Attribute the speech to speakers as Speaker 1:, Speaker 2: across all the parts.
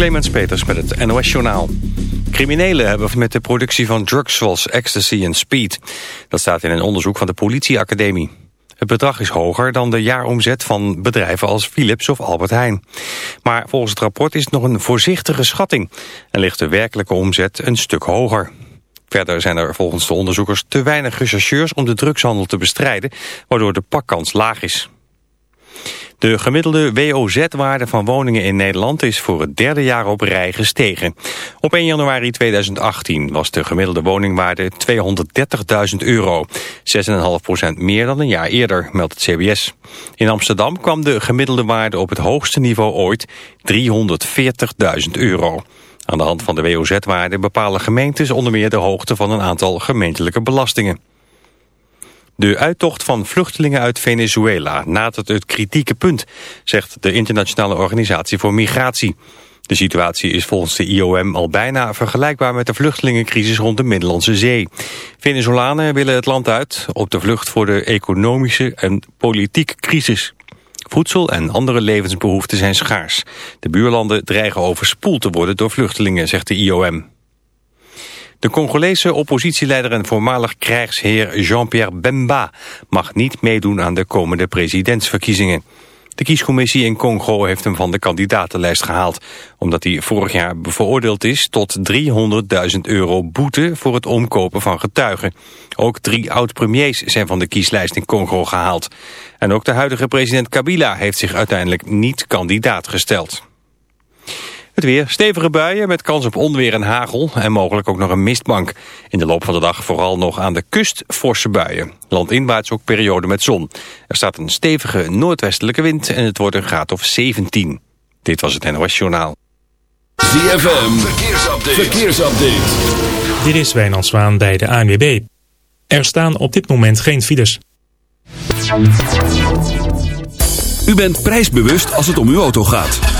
Speaker 1: Clemens Peters met het NOS Journaal. Criminelen hebben met de productie van drugs zoals ecstasy en speed. Dat staat in een onderzoek van de politieacademie. Het bedrag is hoger dan de jaaromzet van bedrijven als Philips of Albert Heijn. Maar volgens het rapport is het nog een voorzichtige schatting... en ligt de werkelijke omzet een stuk hoger. Verder zijn er volgens de onderzoekers te weinig rechercheurs om de drugshandel te bestrijden... waardoor de pakkans laag is. De gemiddelde WOZ-waarde van woningen in Nederland is voor het derde jaar op rij gestegen. Op 1 januari 2018 was de gemiddelde woningwaarde 230.000 euro. 6,5% meer dan een jaar eerder, meldt het CBS. In Amsterdam kwam de gemiddelde waarde op het hoogste niveau ooit 340.000 euro. Aan de hand van de WOZ-waarde bepalen gemeentes onder meer de hoogte van een aantal gemeentelijke belastingen. De uittocht van vluchtelingen uit Venezuela nadert het kritieke punt, zegt de Internationale Organisatie voor Migratie. De situatie is volgens de IOM al bijna vergelijkbaar met de vluchtelingencrisis rond de Middellandse Zee. Venezolanen willen het land uit op de vlucht voor de economische en politieke crisis. Voedsel en andere levensbehoeften zijn schaars. De buurlanden dreigen overspoeld te worden door vluchtelingen, zegt de IOM. De Congolese oppositieleider en voormalig krijgsheer Jean-Pierre Bemba mag niet meedoen aan de komende presidentsverkiezingen. De kiescommissie in Congo heeft hem van de kandidatenlijst gehaald... omdat hij vorig jaar veroordeeld is tot 300.000 euro boete... voor het omkopen van getuigen. Ook drie oud-premiers zijn van de kieslijst in Congo gehaald. En ook de huidige president Kabila heeft zich uiteindelijk niet kandidaat gesteld. Het weer stevige buien met kans op onweer en hagel en mogelijk ook nog een mistbank. In de loop van de dag vooral nog aan de kust forse buien. Landinwaarts ook periode met zon. Er staat een stevige noordwestelijke wind en het wordt een graad of 17. Dit was het NOS Journaal.
Speaker 2: ZFM, verkeersupdate. verkeersupdate.
Speaker 3: Dit is Wijnand Zwaan bij de ANWB. Er staan op dit moment geen files.
Speaker 2: U bent prijsbewust als het om uw auto gaat.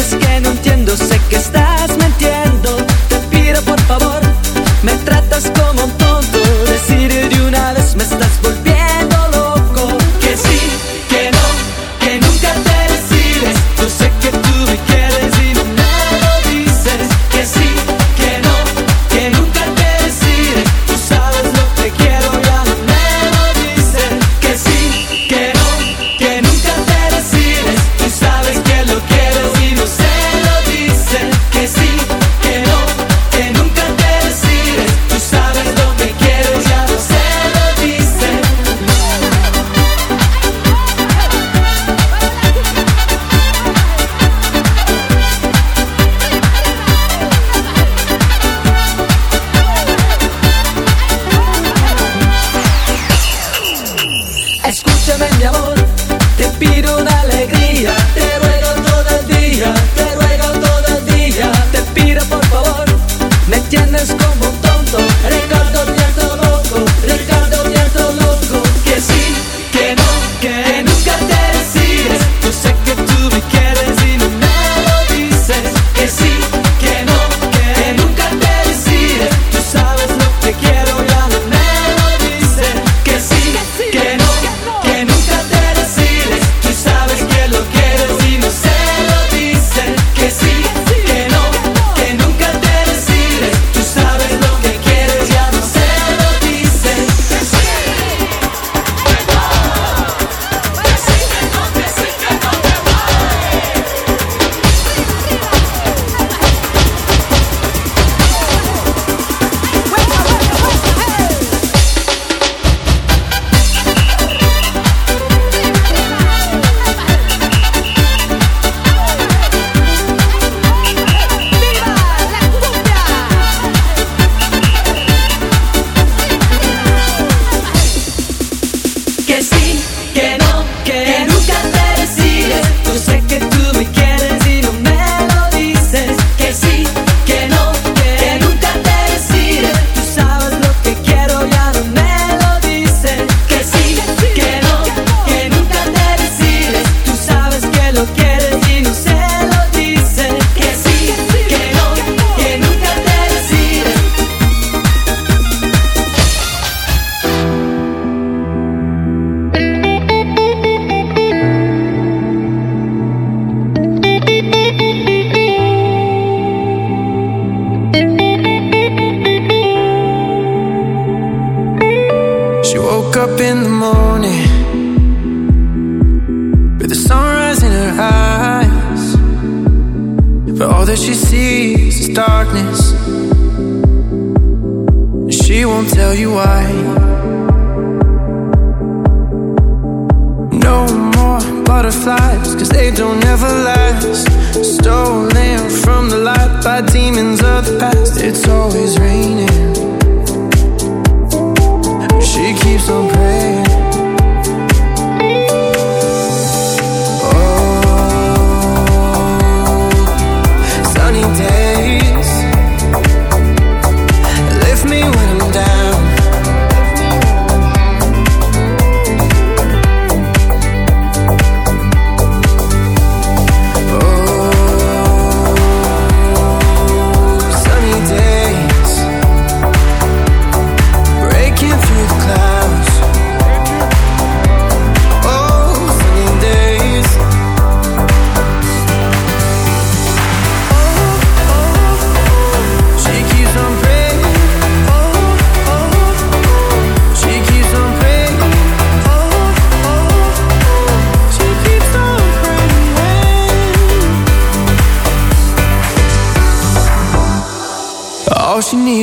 Speaker 4: Me dices que no entiendo, sé que estás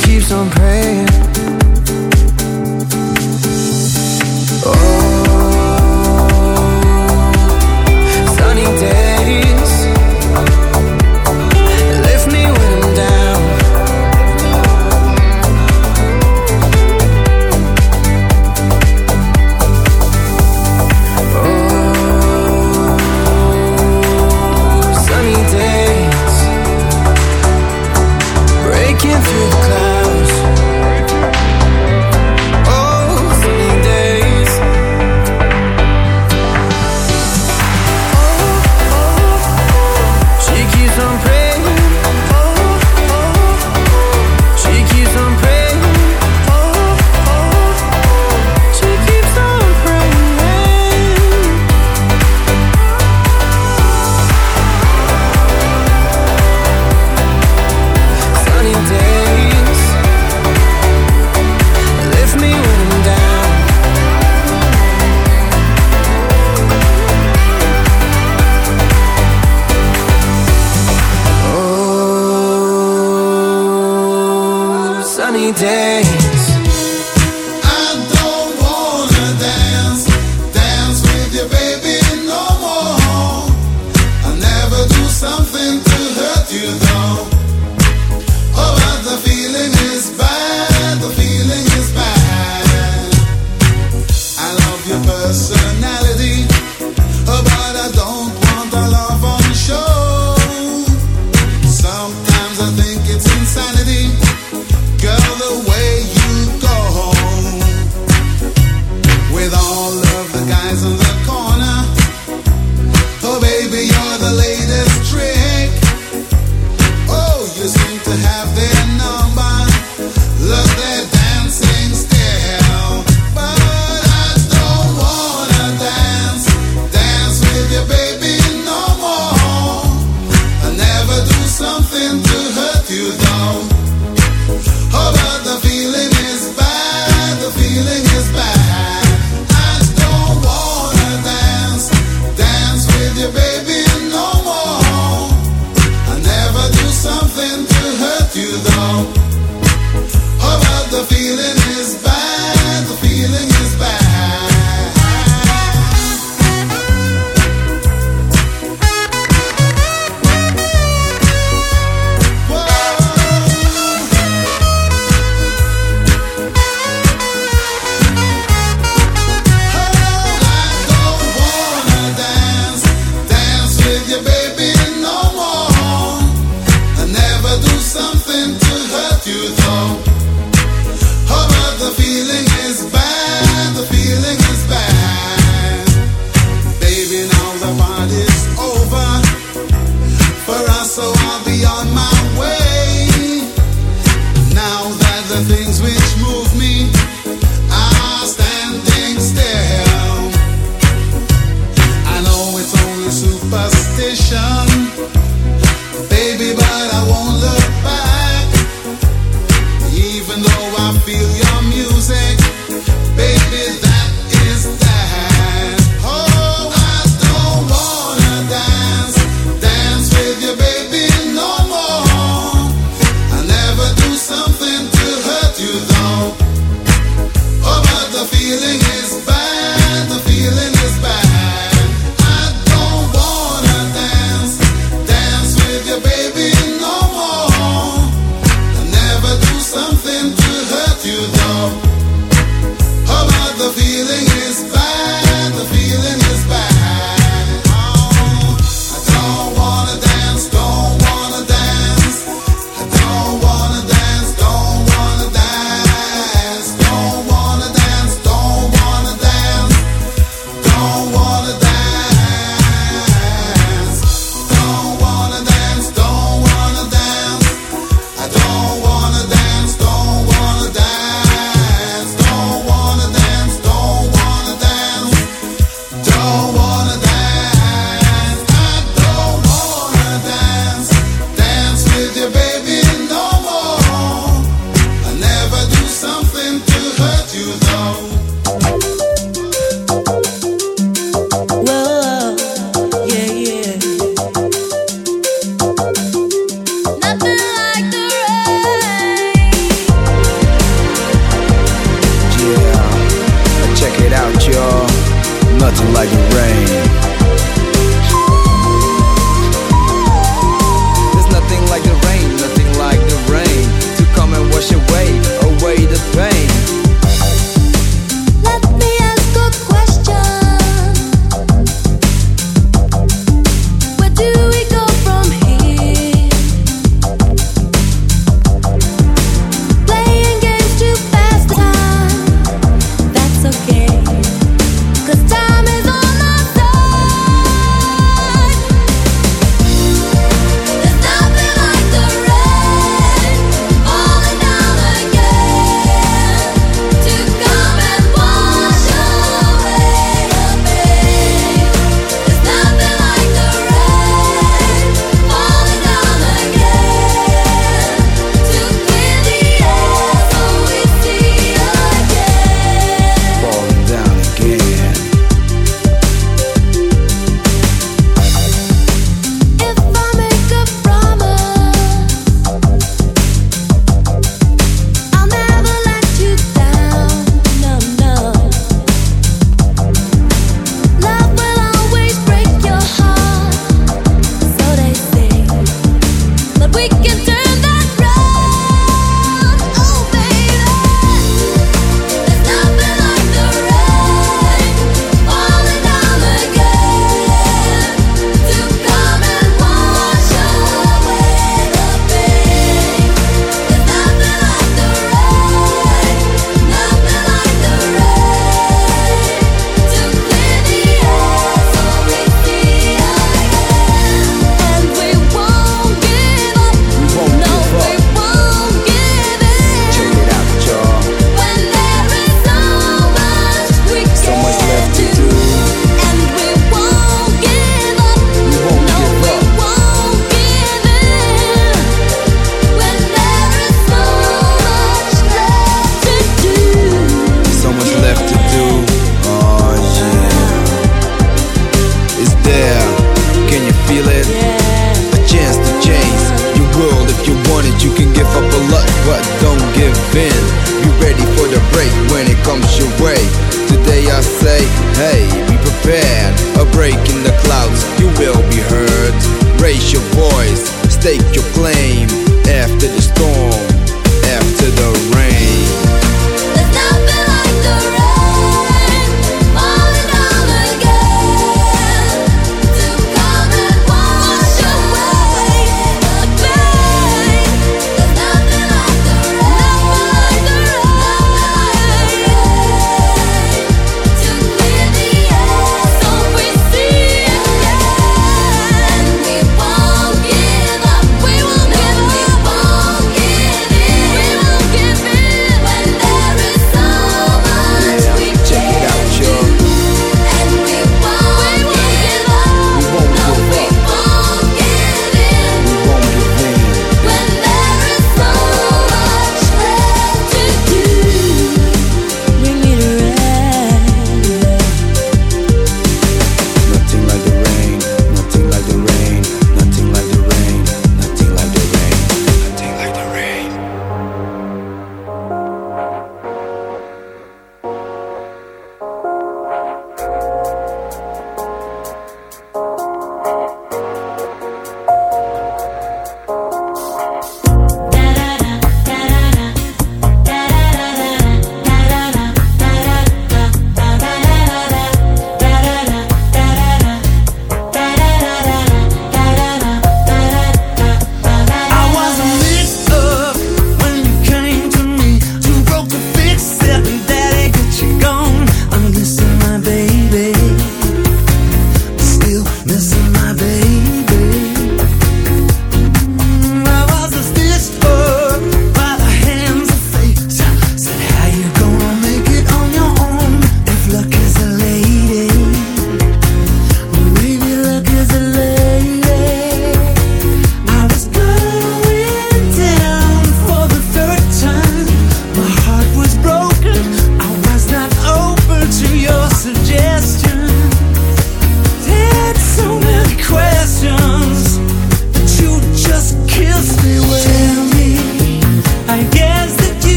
Speaker 5: keeps on praying.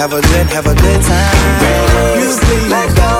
Speaker 6: Have a good, have a good time. You please let go,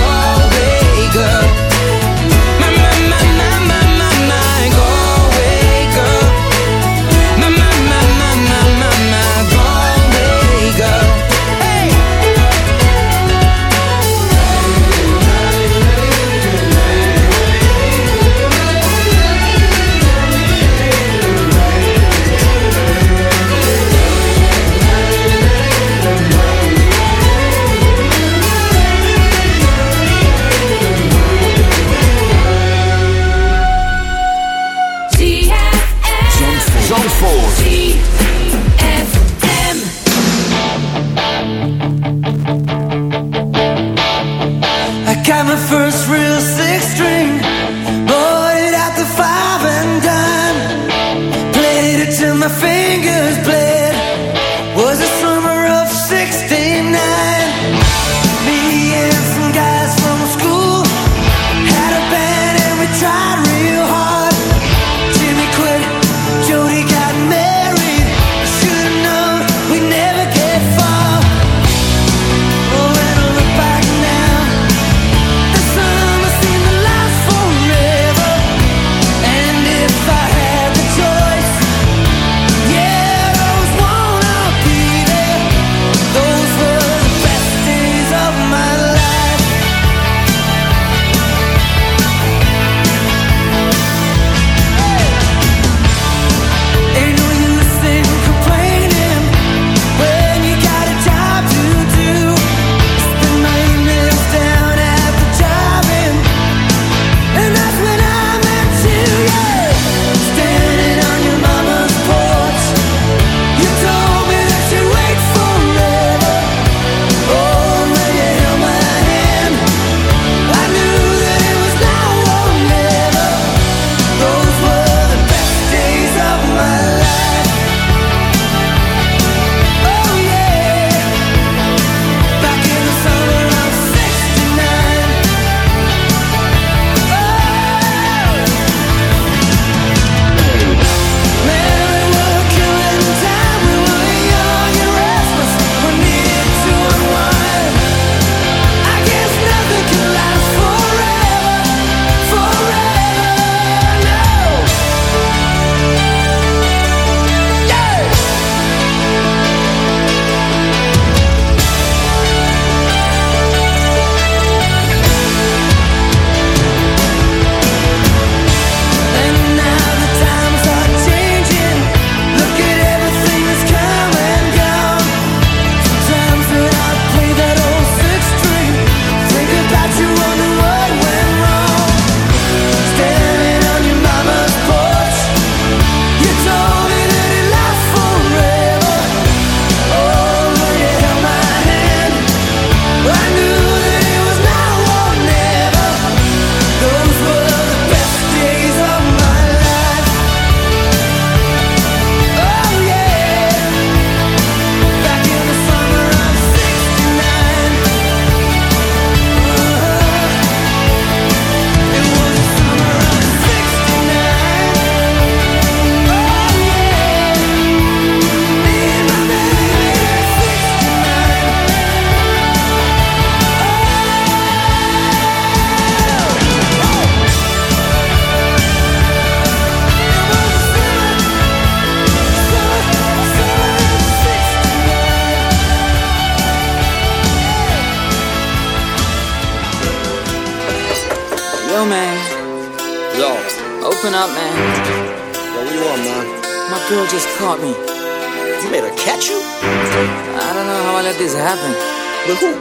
Speaker 7: With who?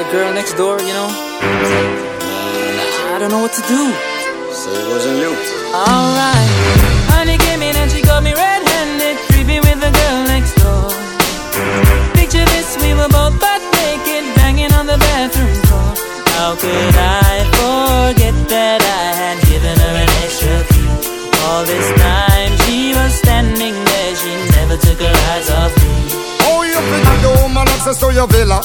Speaker 8: The girl next door, you know? I don't know what to do.
Speaker 7: Say it wasn't you.
Speaker 4: Alright. Honey came in and she got me red-handed, creepy with the girl next door. Picture this, we were both butt naked, banging on the bathroom floor. How could I forget that I had given her an extra key? All this time she was standing there, she never took her eyes off me.
Speaker 9: Oh, you think the woman access to your villa?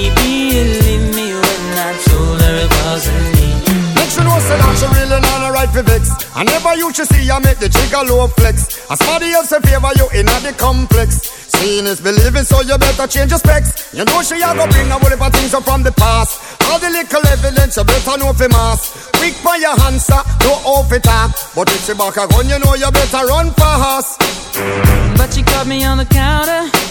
Speaker 9: a vex. I never used to see her make the jigger low flex. As somebody else in favor you in a the complex. Seeing is believing, so you better change your specs. You know she a go bring a whole heap of things up from the past. All the little evidence you better know for mass. Quick for your answer, no off it. But if she back a gun, you know you better run for fast.
Speaker 4: But she caught me on the counter.